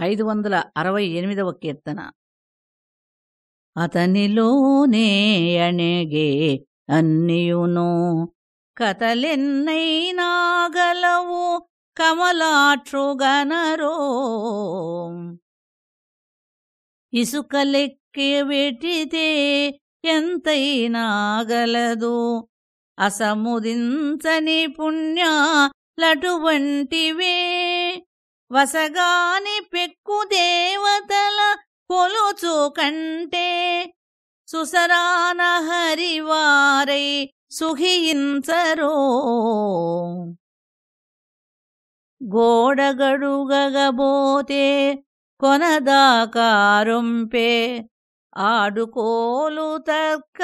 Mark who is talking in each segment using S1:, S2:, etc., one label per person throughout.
S1: ఐదు వందల అరవై ఎనిమిదవ కీర్తన. అతనిలోనే అణెగే అన్నియును కథలెన్నైనా గలవు కమలాక్షుగనరో ఇసుక లెక్కి వెట్టితే ఎంతైనా గలదు అసముదించని పుణ్య లటువంటివే. వసగాని పెక్కు దేవతల కొలుచు కంటే సుసరాన హరివారై సుఖించరో. గోడగడుగబోతే కొనదాకారుంపే ఆడుకోలు తక్క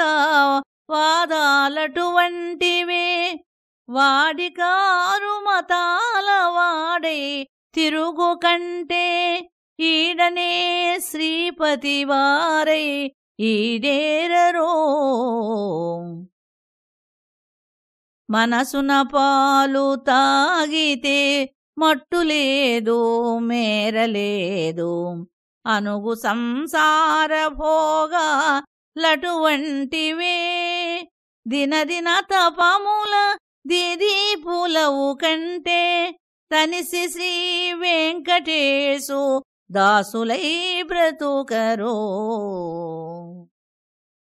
S1: వాదాలటువంటివే. వాడికారు మతాల వాడై తిరుగు కంటే ఈడనే శ్రీపతి వారై ఈడేరరో. మనసున పాలు తాగితే మట్టు లేదు మేరలేదు అనుగు సంసార భోగా లటువంటివే. దినదిన తపముల దిదీపులవు కంటే కనిసి శ్రీ వెంకటేశు దాసులై బ్రతుకరో.